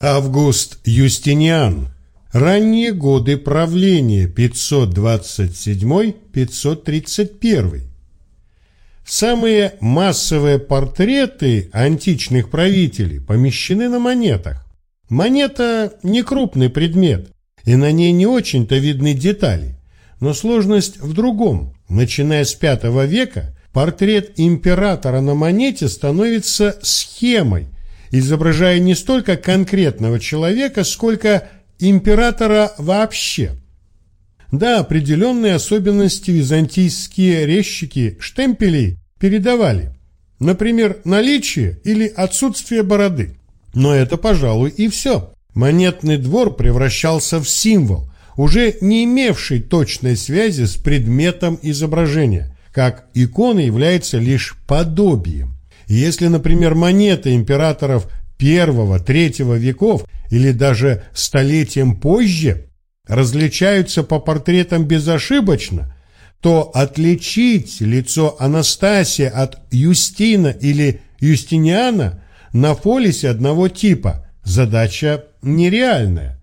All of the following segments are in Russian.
Август Юстиниан. Ранние годы правления 527-531. Самые массовые портреты античных правителей помещены на монетах. Монета – не крупный предмет, и на ней не очень-то видны детали. Но сложность в другом. Начиная с V века, портрет императора на монете становится схемой – изображая не столько конкретного человека, сколько императора вообще. Да, определенные особенности византийские резчики штемпелей передавали. Например, наличие или отсутствие бороды. Но это, пожалуй, и все. Монетный двор превращался в символ, уже не имевший точной связи с предметом изображения, как икона является лишь подобием. Если, например, монеты императоров первого, третьего веков или даже столетием позже различаются по портретам безошибочно, то отличить лицо Анастасия от Юстина или Юстиниана на полисе одного типа – задача нереальная.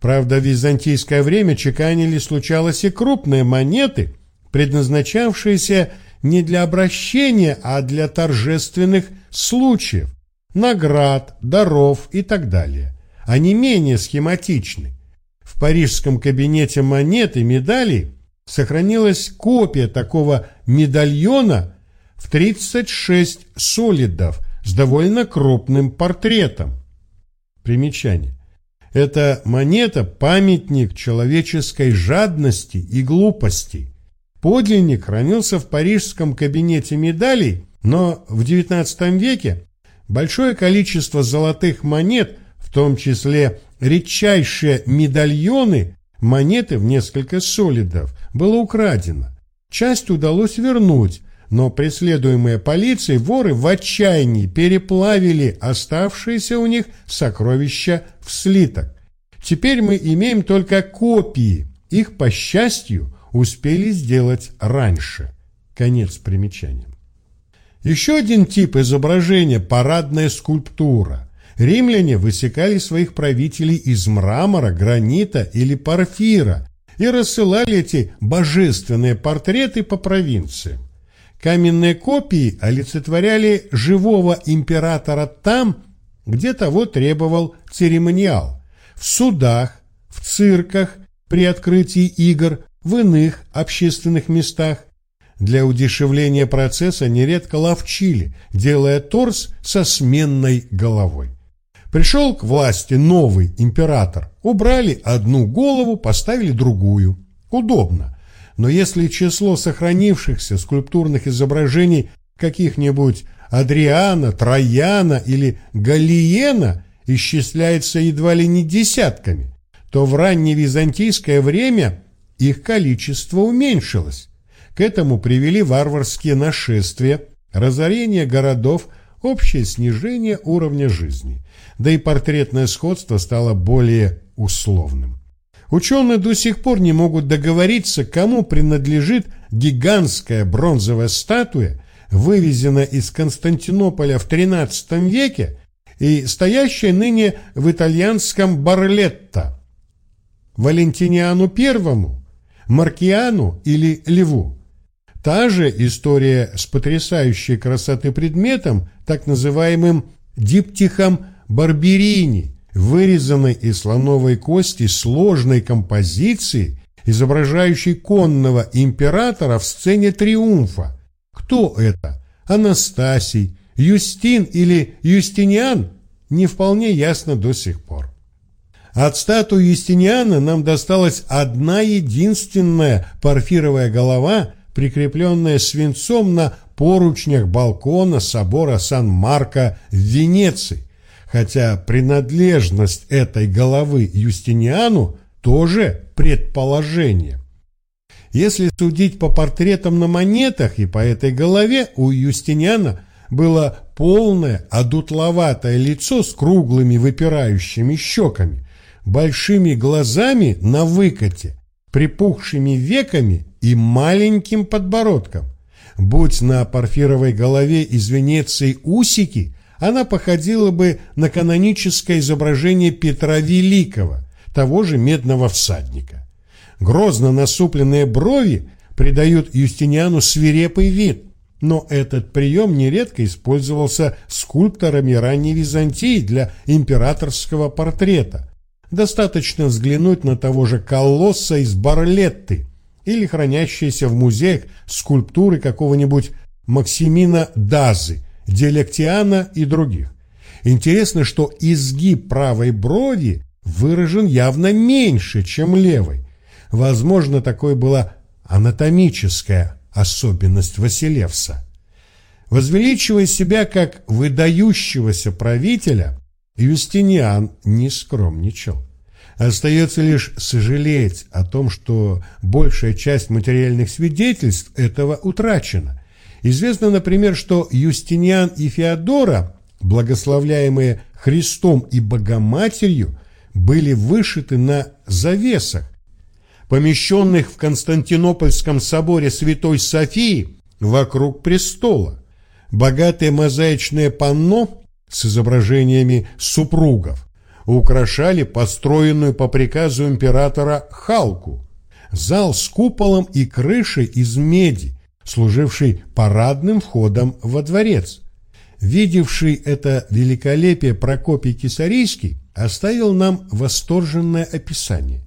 Правда, в византийское время чеканили случалось и крупные монеты, предназначавшиеся не для обращения, а для торжественных случаев, наград, даров и так далее. Они менее схематичны. В парижском кабинете монет и медалей сохранилась копия такого медальона в 36 солидов с довольно крупным портретом. Примечание. Эта монета – памятник человеческой жадности и глупости. Подлинник хранился в парижском кабинете медалей, но в XIX веке большое количество золотых монет, в том числе редчайшие медальоны, монеты в несколько солидов, было украдено. Часть удалось вернуть, но преследуемые полицией воры в отчаянии переплавили оставшиеся у них сокровища в слиток. Теперь мы имеем только копии, их, по счастью, успели сделать раньше. Конец примечания. Еще один тип изображения – парадная скульптура. Римляне высекали своих правителей из мрамора, гранита или порфира и рассылали эти божественные портреты по провинциям. Каменные копии олицетворяли живого императора там, где того требовал церемониал – в судах, в цирках, при открытии игр, в иных общественных местах. Для удешевления процесса нередко ловчили, делая торс со сменной головой. Пришел к власти новый император. Убрали одну голову, поставили другую. Удобно. Но если число сохранившихся скульптурных изображений каких-нибудь Адриана, Трояна или Галиена исчисляется едва ли не десятками, то в ранневизантийское время их количество уменьшилось. К этому привели варварские нашествия, разорение городов, общее снижение уровня жизни. Да и портретное сходство стало более условным. Ученые до сих пор не могут договориться, кому принадлежит гигантская бронзовая статуя, вывезенная из Константинополя в XIII веке и стоящая ныне в итальянском Барлетто. Валентиниану Первому Маркиану или Льву. Та же история с потрясающей красоты предметом, так называемым диптихом Барберини, вырезанной из слоновой кости сложной композиции, изображающей конного императора в сцене триумфа. Кто это? Анастасий, Юстин или Юстиниан? Не вполне ясно до сих пор. От статуи Юстиниана нам досталась одна единственная порфировая голова, прикрепленная свинцом на поручнях балкона собора Сан-Марко в Венеции, хотя принадлежность этой головы Юстиниану тоже предположение. Если судить по портретам на монетах и по этой голове, у Юстиниана было полное, одутловатое лицо с круглыми выпирающими щеками – большими глазами на выкате, припухшими веками и маленьким подбородком. Будь на парфировой голове из Венеции усики, она походила бы на каноническое изображение Петра Великого, того же медного всадника. Грозно насупленные брови придают Юстиниану свирепый вид, но этот прием нередко использовался скульпторами ранней Византии для императорского портрета. Достаточно взглянуть на того же колосса из Барлетты или хранящиеся в музеях скульптуры какого-нибудь Максимина Дазы, Делектиана и других. Интересно, что изгиб правой брови выражен явно меньше, чем левой. Возможно, такой была анатомическая особенность Василевса. Возвеличивая себя как выдающегося правителя, Юстиниан не скромничал. Остается лишь сожалеть о том, что большая часть материальных свидетельств этого утрачена. Известно, например, что Юстиниан и Феодора, благословляемые Христом и Богоматерью, были вышиты на завесах, помещенных в Константинопольском соборе Святой Софии вокруг престола. Богатое мозаичное панно с изображениями супругов украшали построенную по приказу императора халку. Зал с куполом и крышей из меди, служивший парадным входом во дворец. Видевший это великолепие Прокопий Кисарийский оставил нам восторженное описание.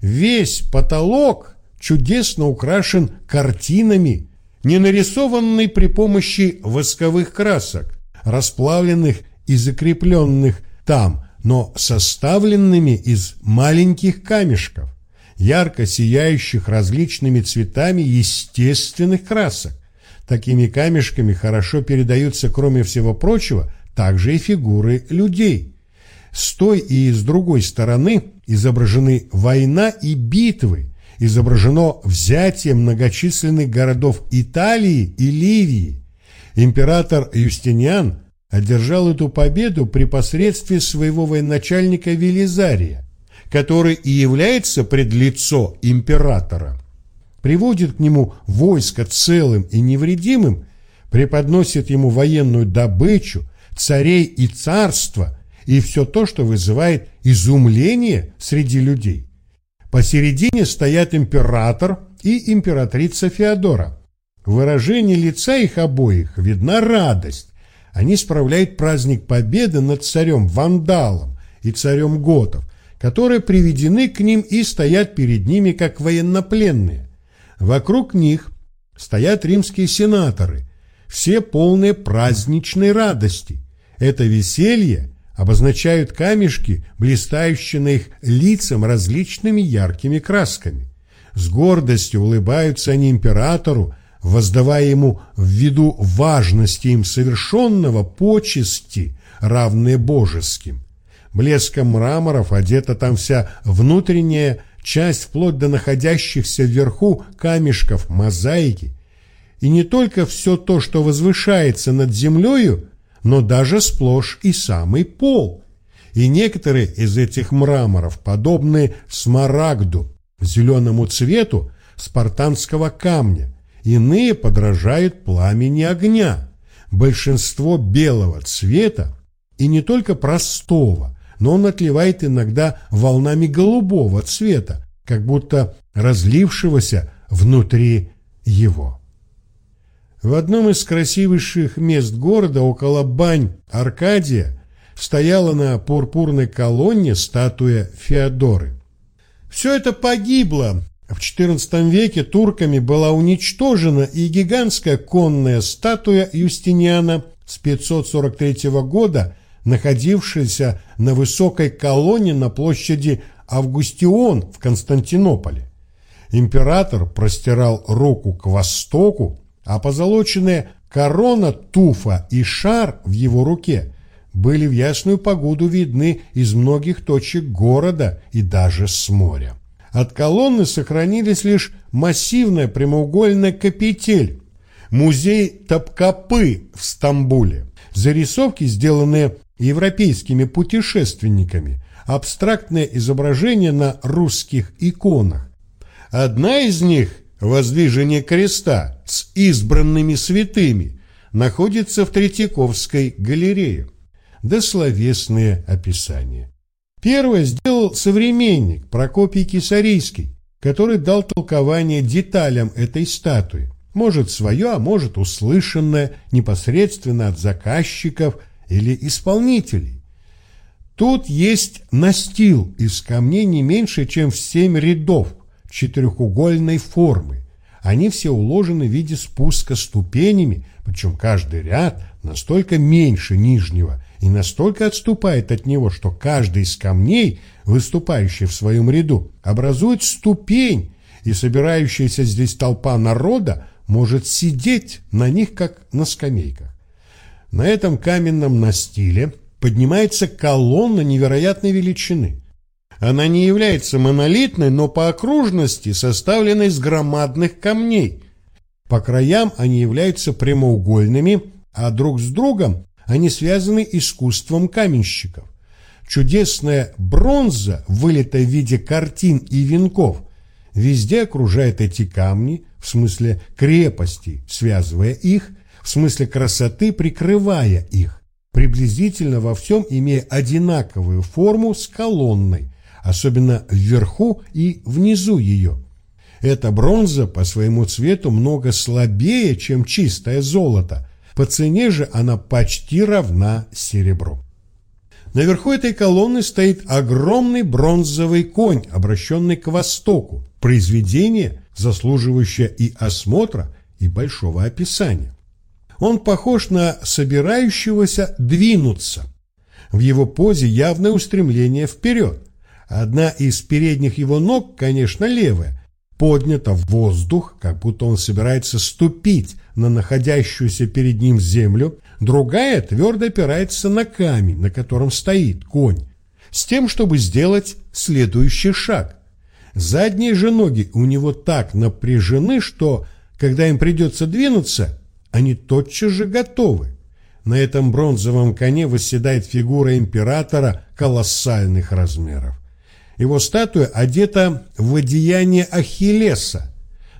Весь потолок чудесно украшен картинами, не нарисованный при помощи восковых красок, расплавленных и закрепленных там, но составленными из маленьких камешков, ярко сияющих различными цветами естественных красок. Такими камешками хорошо передаются, кроме всего прочего, также и фигуры людей – с той и с другой стороны изображены война и битвы, изображено взятие многочисленных городов Италии и Ливии. Император Юстиниан одержал эту победу при посредстве своего военачальника Велизария, который и является предлицо императора. Приводит к нему войско целым и невредимым, преподносит ему военную добычу, царей и царство, и все то, что вызывает изумление среди людей. Посередине стоят император и императрица Феодора. В выражении лица их обоих видна радость. Они справляют праздник победы над царем Вандалом и царем Готов, которые приведены к ним и стоят перед ними как военнопленные. Вокруг них стоят римские сенаторы, все полные праздничной радости. Это веселье обозначают камешки, блистающие на их лицам различными яркими красками. С гордостью улыбаются они императору, воздавая ему в виду важности им совершенного почести, равные божеским. Блеском мраморов одета там вся внутренняя часть вплоть до находящихся вверху камешков мозаики. И не только все то, что возвышается над землею, но даже сплошь и самый пол. И некоторые из этих мраморов подобны смарагду, зеленому цвету спартанского камня, иные подражают пламени огня. Большинство белого цвета и не только простого, но он отливает иногда волнами голубого цвета, как будто разлившегося внутри его. В одном из красивейших мест города, около бань Аркадия, стояла на пурпурной колонне статуя Феодоры. Все это погибло. В XIV веке турками была уничтожена и гигантская конная статуя Юстиниана с 543 года, находившаяся на высокой колонне на площади Августион в Константинополе. Император простирал руку к востоку, а позолоченные корона туфа и шар в его руке были в ясную погоду видны из многих точек города и даже с моря. От колонны сохранились лишь массивная прямоугольная капитель, музей Топкапы в Стамбуле, зарисовки, сделанные европейскими путешественниками, абстрактное изображение на русских иконах. Одна из них – воздвижение креста с избранными святыми находится в Третьяковской галерее. да описания. Первое сделал современник Прокопий Кисарийский, который дал толкование деталям этой статуи, может свое, а может услышанное непосредственно от заказчиков или исполнителей. Тут есть настил из камней не меньше, чем в семь рядов четырехугольной формы. Они все уложены в виде спуска ступенями, причем каждый ряд настолько меньше нижнего и настолько отступает от него, что каждый из камней, выступающий в своем ряду, образует ступень, и собирающаяся здесь толпа народа может сидеть на них, как на скамейках. На этом каменном настиле поднимается колонна невероятной величины. Она не является монолитной, но по окружности составлена из громадных камней. По краям они являются прямоугольными, а друг с другом они связаны искусством каменщиков. Чудесная бронза, вылитая в виде картин и венков, везде окружает эти камни, в смысле крепости, связывая их, в смысле красоты, прикрывая их, приблизительно во всем имея одинаковую форму с колонной, особенно вверху и внизу ее. Эта бронза по своему цвету много слабее, чем чистое золото, по цене же она почти равна серебру. Наверху этой колонны стоит огромный бронзовый конь, обращенный к востоку, произведение, заслуживающее и осмотра, и большого описания. Он похож на собирающегося двинуться. В его позе явное устремление вперед. Одна из передних его ног, конечно, левая, поднята в воздух, как будто он собирается ступить на находящуюся перед ним землю, другая твердо опирается на камень, на котором стоит конь, с тем, чтобы сделать следующий шаг. Задние же ноги у него так напряжены, что, когда им придется двинуться, они тотчас же готовы. На этом бронзовом коне восседает фигура императора колоссальных размеров. Его статуя одета в одеяние Ахиллеса.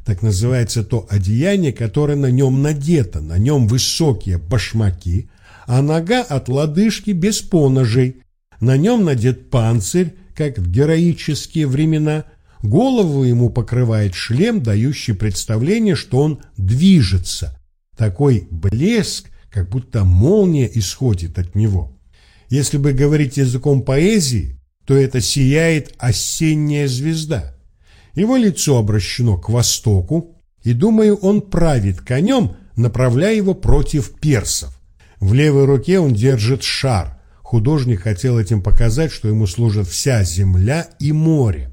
Так называется то одеяние, которое на нем надето. На нем высокие башмаки, а нога от лодыжки без поножей. На нем надет панцирь, как в героические времена. Голову ему покрывает шлем, дающий представление, что он движется. Такой блеск, как будто молния исходит от него. Если бы говорить языком поэзии, то это сияет осенняя звезда. Его лицо обращено к востоку, и, думаю, он правит конем, направляя его против персов. В левой руке он держит шар. Художник хотел этим показать, что ему служит вся земля и море.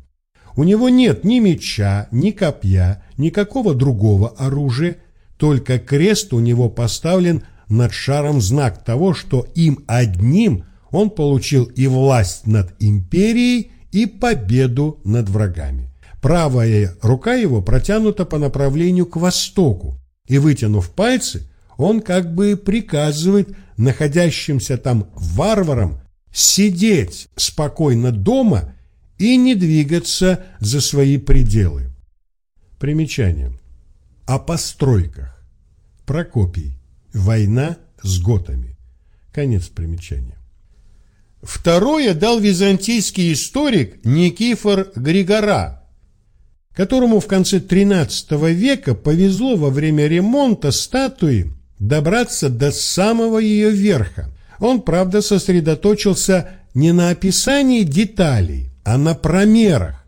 У него нет ни меча, ни копья, никакого другого оружия, только крест у него поставлен над шаром знак того, что им одним он получил и власть над империей, и победу над врагами. Правая рука его протянута по направлению к востоку, и, вытянув пальцы, он как бы приказывает находящимся там варварам сидеть спокойно дома и не двигаться за свои пределы. Примечание. О постройках. Прокопий. Война с готами. Конец примечания. Второе дал византийский историк Никифор Григора, которому в конце XIII века повезло во время ремонта статуи добраться до самого ее верха. Он, правда, сосредоточился не на описании деталей, а на промерах.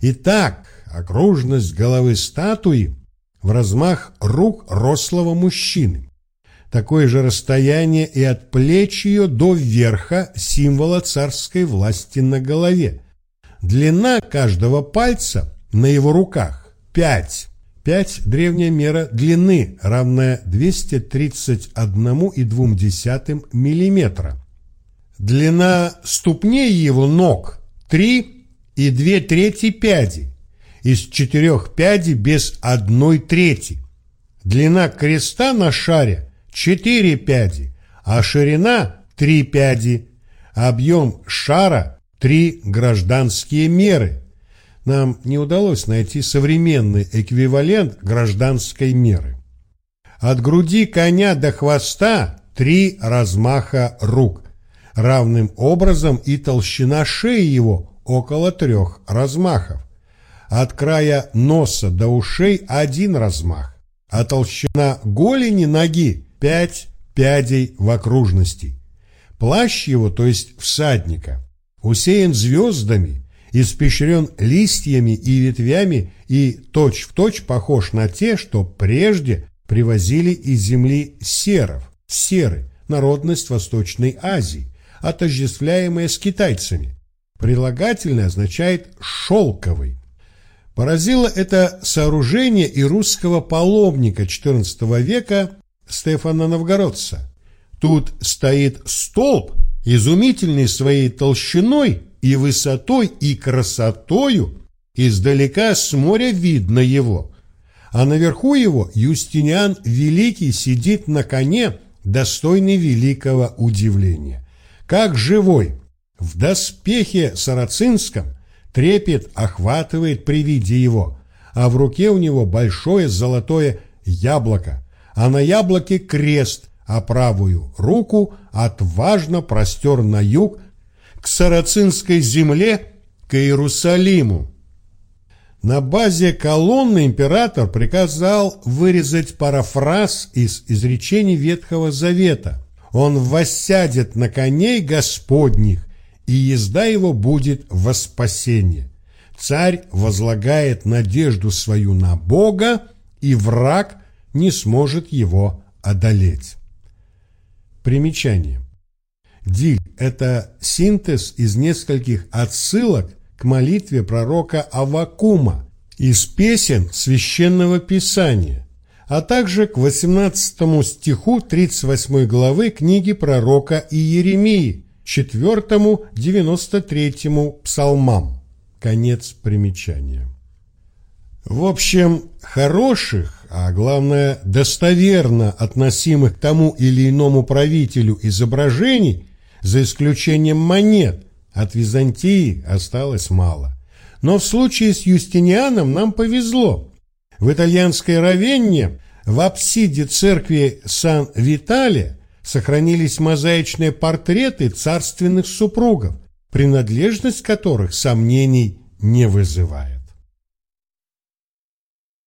Итак, окружность головы статуи в размах рук рослого мужчины такое же расстояние и от плеч ее до верха символа царской власти на голове. Длина каждого пальца на его руках – 5. 5 – древняя мера длины, равная 231,2 мм. Длина ступней его ног – 3 и 2 трети пяди, из четырех пядей без одной трети. Длина креста на шаре четыре пяди, а ширина три пяди, объем шара три гражданские меры. Нам не удалось найти современный эквивалент гражданской меры. От груди коня до хвоста три размаха рук, Равным образом и толщина шеи его около трех размахов. От края носа до ушей один размах, а толщина голени ноги пять пядей в окружности. Плащ его, то есть всадника, усеян звездами, испещрен листьями и ветвями и точь-в-точь точь похож на те, что прежде привозили из земли серов, серы, народность Восточной Азии, отождествляемая с китайцами. Прилагательное означает «шелковый». Поразило это сооружение и русского паломника XIV века Стефана Новгородца. Тут стоит столб, изумительный своей толщиной и высотой и красотою, издалека с моря видно его. А наверху его Юстиниан Великий сидит на коне, достойный великого удивления. Как живой, в доспехе сарацинском, трепет охватывает при виде его, а в руке у него большое золотое яблоко, а на яблоке крест, а правую руку отважно простер на юг к сарацинской земле, к Иерусалиму. На базе колонны император приказал вырезать парафраз из изречений Ветхого Завета. Он воссядет на коней Господних, и езда его будет во спасение. Царь возлагает надежду свою на Бога, и враг не сможет его одолеть. Примечание. Диль – это синтез из нескольких отсылок к молитве пророка Авакума из песен Священного Писания, а также к 18 стиху 38 главы книги пророка Иеремии, 4-93 псалмам. Конец примечания. В общем, хороших, а главное достоверно относимых к тому или иному правителю изображений, за исключением монет, от Византии осталось мало. Но в случае с Юстинианом нам повезло. В итальянской Равенне в апсиде церкви Сан-Витале сохранились мозаичные портреты царственных супругов, принадлежность которых сомнений не вызывает.